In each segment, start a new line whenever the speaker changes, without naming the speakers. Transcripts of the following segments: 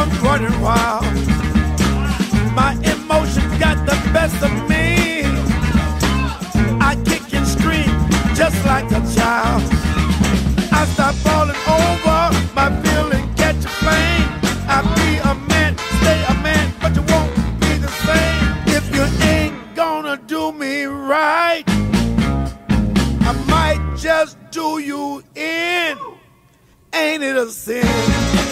I'm running wild. My emotions got the best of me. I kick and scream just like a child. I stop falling over, my feeling catch a flame. I be a man, stay a man, but you won't be the same. If you ain't gonna do me right, I might just do you in. Ain't it a sin?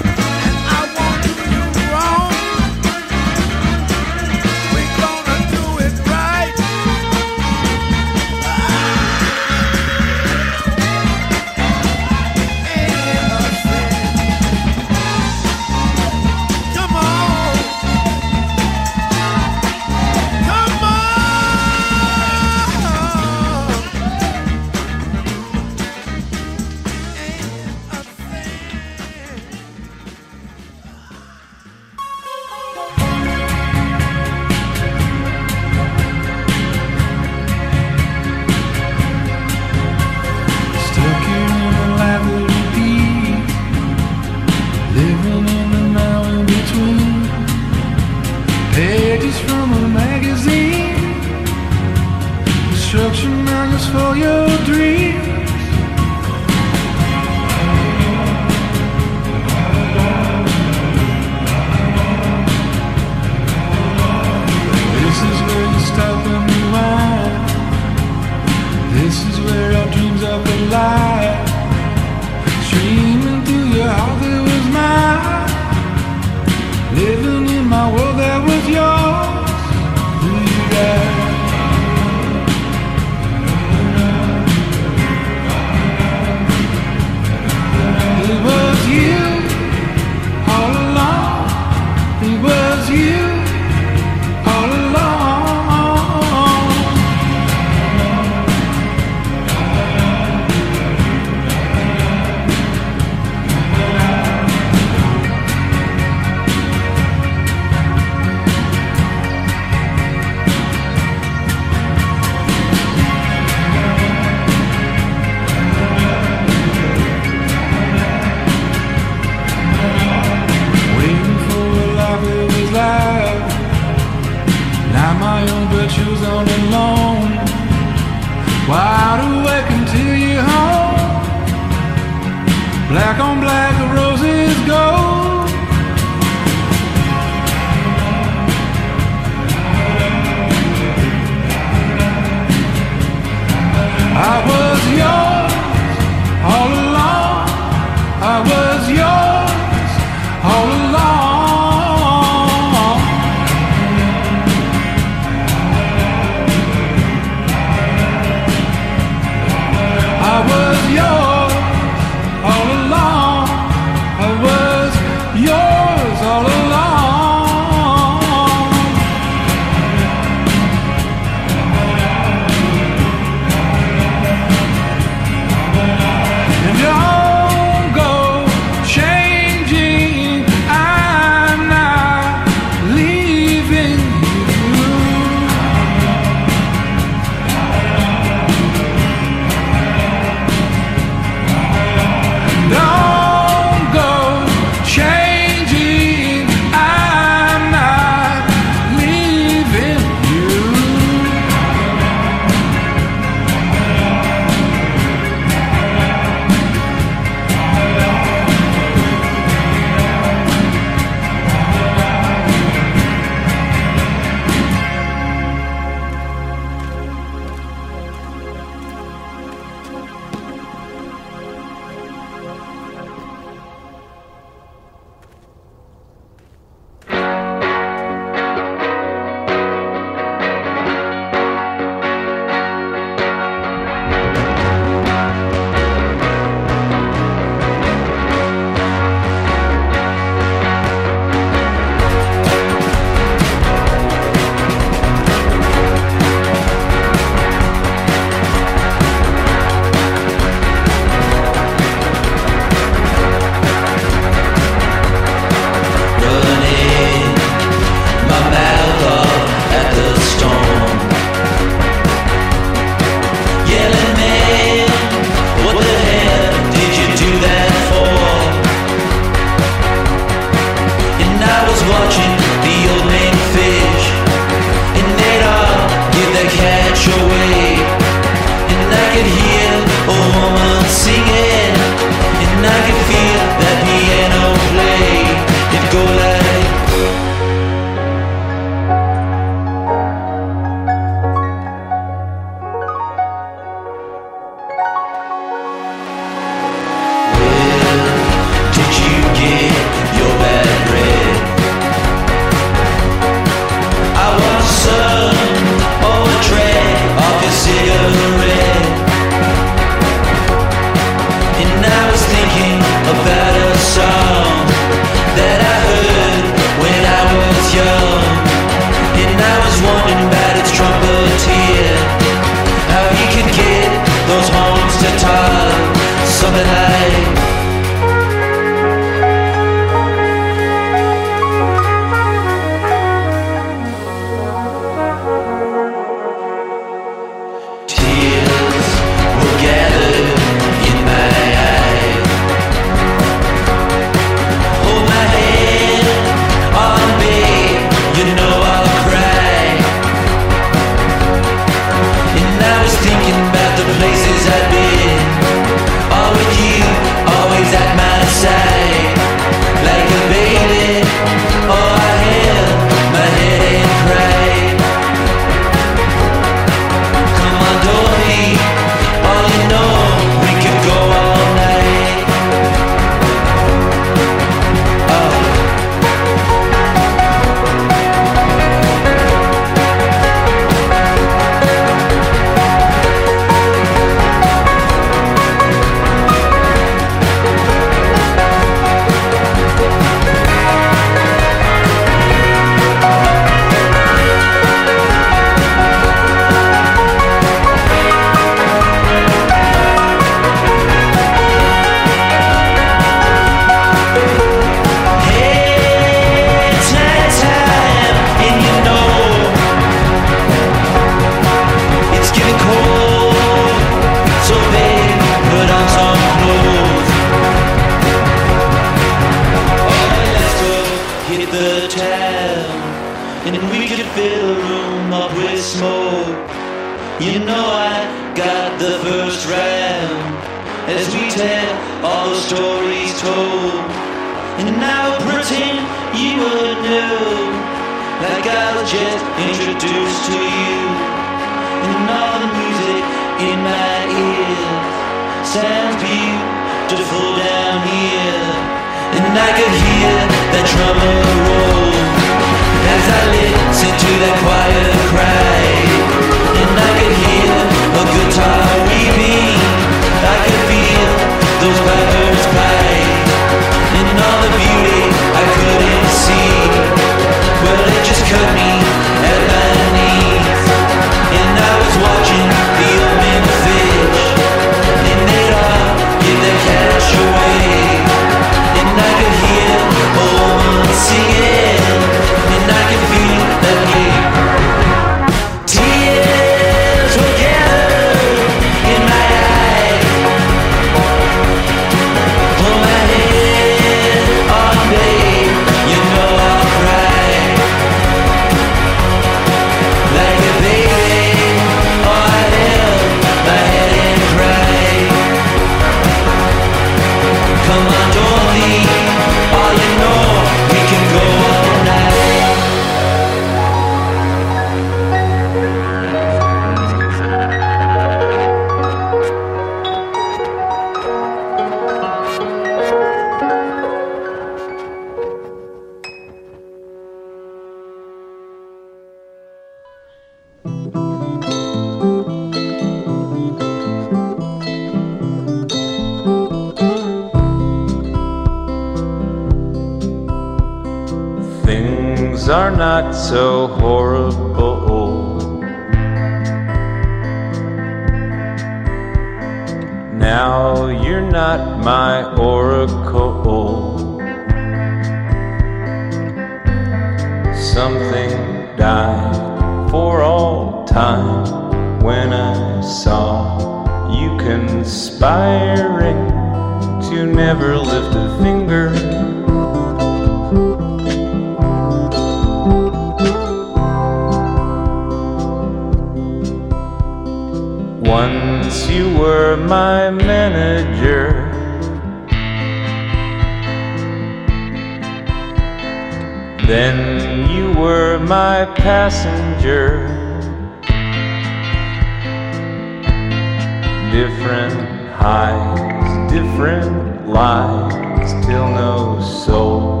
different highs, different lives, till no soul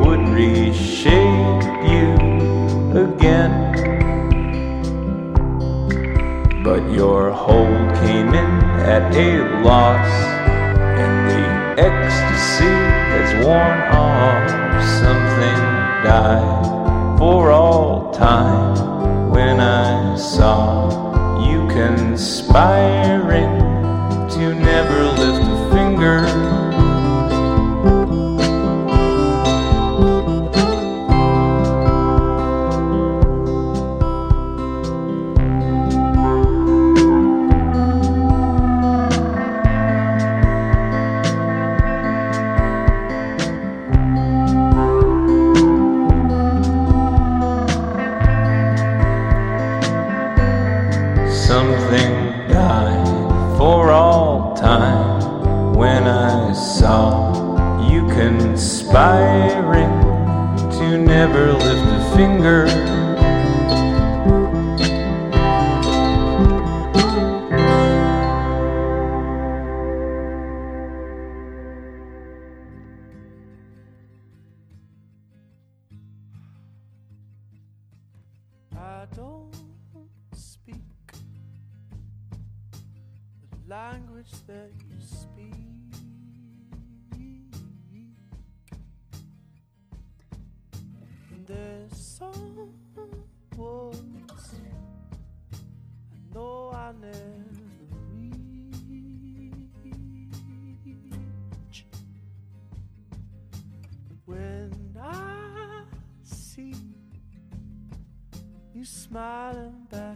would reshape you again. But your whole came in at a loss, and the ecstasy has worn off. Something died for all time when I saw inspiring.
Never reach. But when I see you smiling back.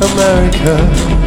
America.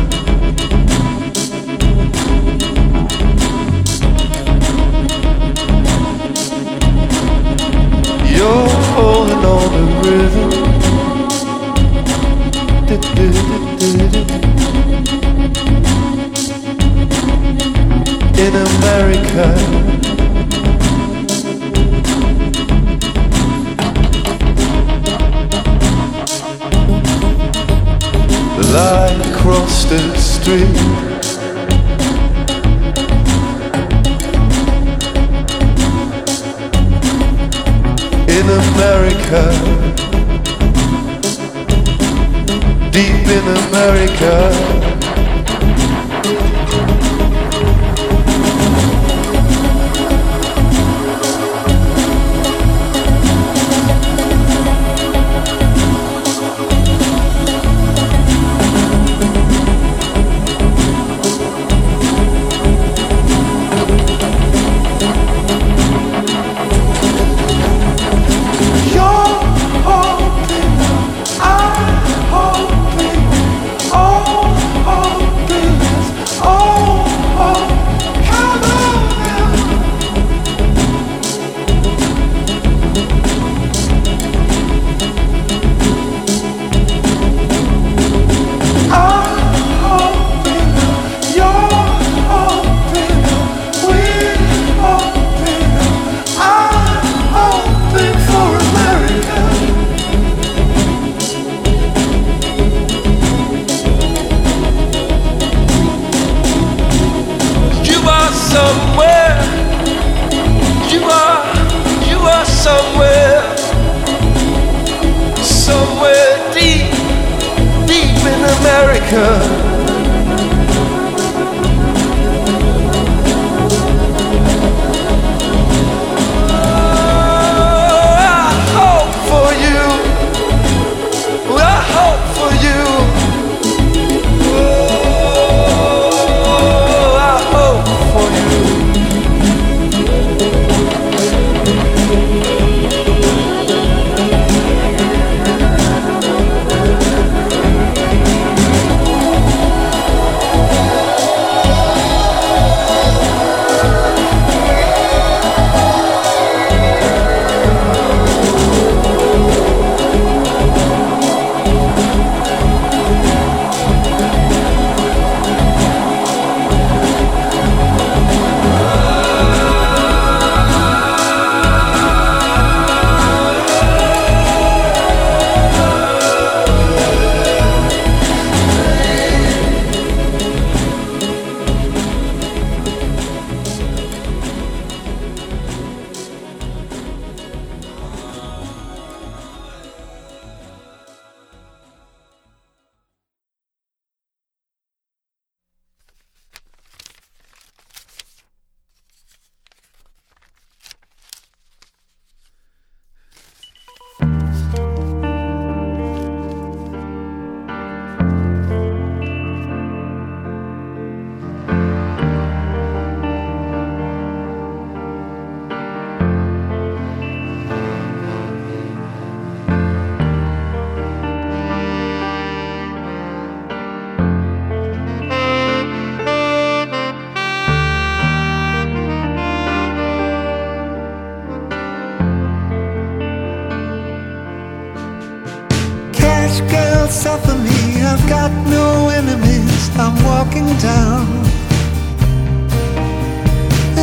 got no enemies. I'm walking down.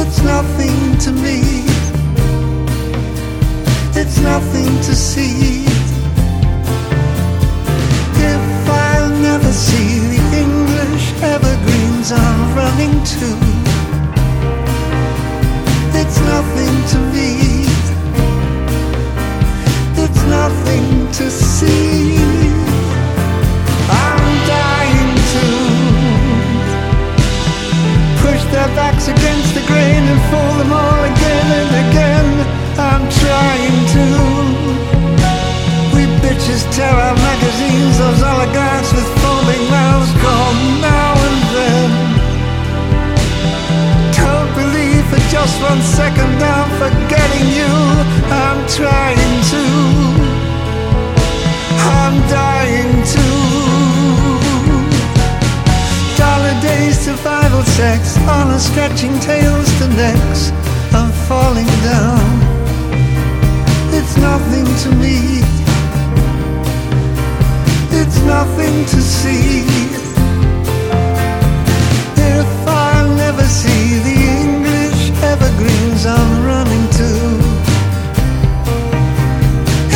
It's nothing to me. It's nothing to see. If I'll never see the English evergreens I'm running to, it's nothing to me. It's nothing to see. their backs against the grain and fool them all again and again. I'm trying to. We bitches tear our magazines, those oligarchs with foaming mouths. Come now. stretching tails to necks I'm falling down. It's nothing to me. It's nothing to see. If I'll never see the English evergreens I'm running to,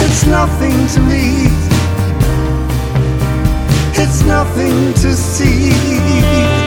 it's nothing to me. It's nothing to see.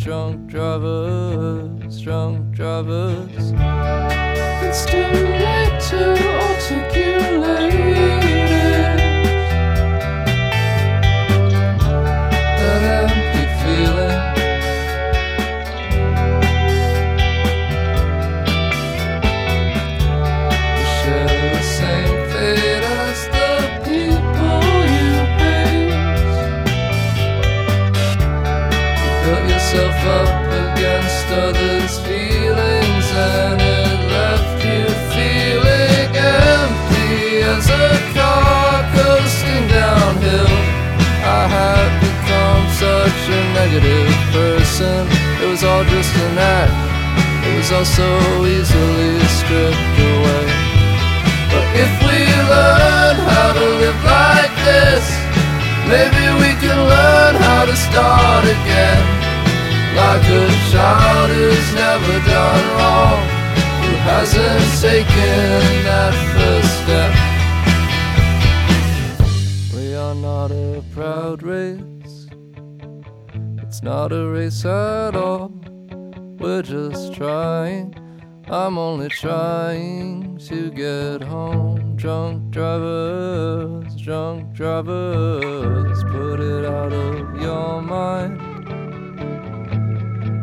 Drunk drivers, drunk drivers. Negative person. It was all just an act. It was all so easily stripped away. But if we learn how to live like this, maybe we can learn how to start again. Like a child who's never done wrong, who hasn't taken that first step. Not a race at all. We're just trying. I'm only trying to get home. Drunk drivers, drunk drivers, put it out of your mind.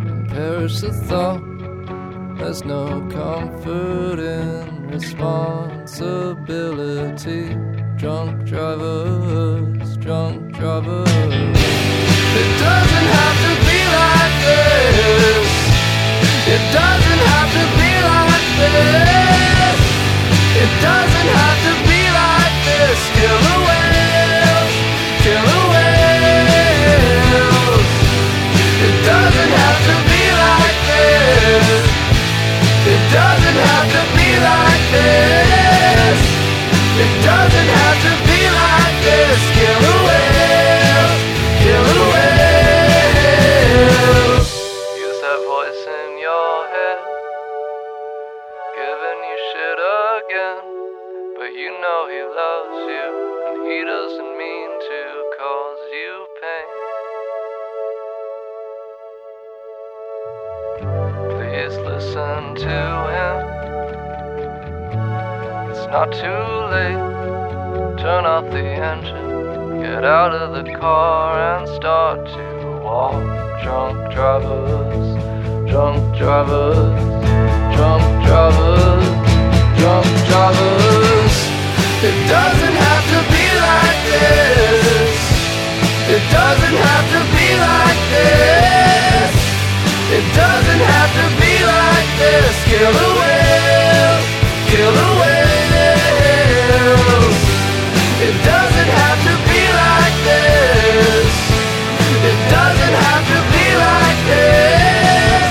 And perish the thought. There's no comfort in responsibility. Drunk drivers, drunk drivers. It doesn't It doesn't have to be like this. It doesn't have to be like this. Know he loves you, and he doesn't mean to cause you pain. Please listen to him. It's not too late. Turn off the engine, get out of the car, and start to walk. Drunk drivers, drunk drivers, drunk drivers, drunk drivers. It doesn't have to be like this. It doesn't have to be like this. It doesn't have to be like this. Kill the whale. Kill the whales. It doesn't have to be like this. It doesn't have to be like this.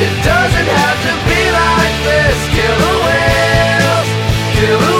It doesn't have to be like this. Kill the whales. Kill the